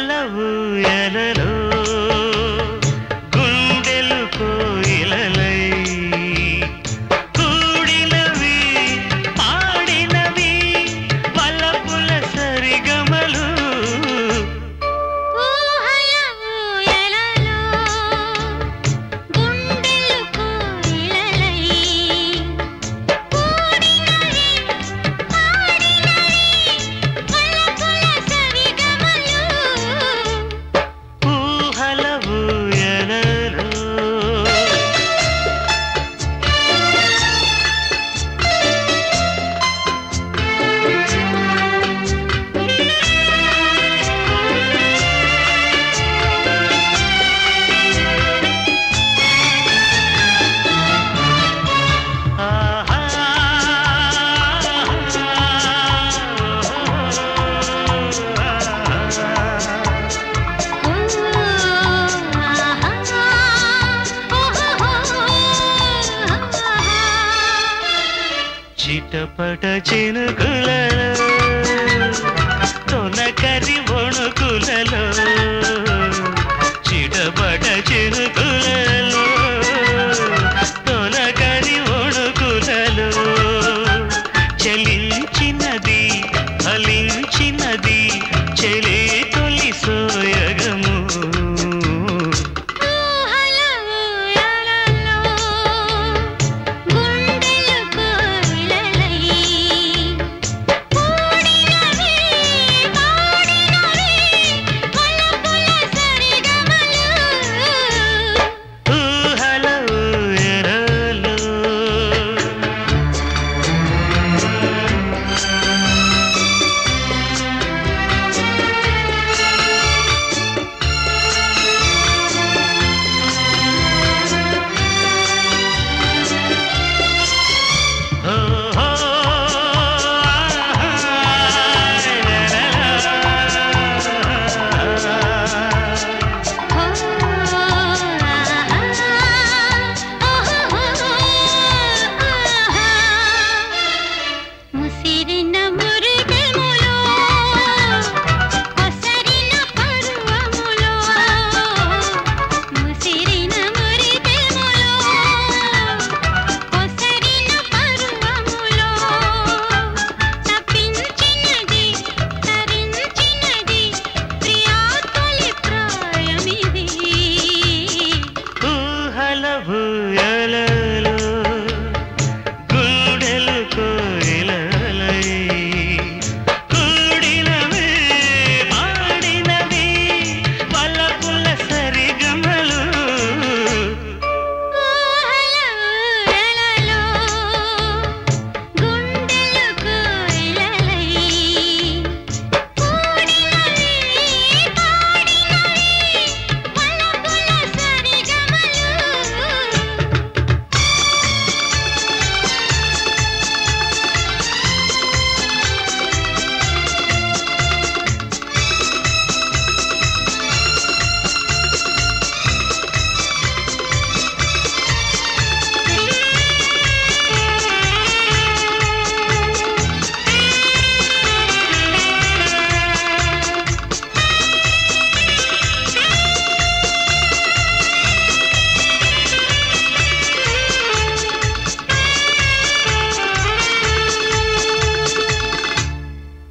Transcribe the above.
ಕೆಲವು கஷ்டப்பட்ட சின்ன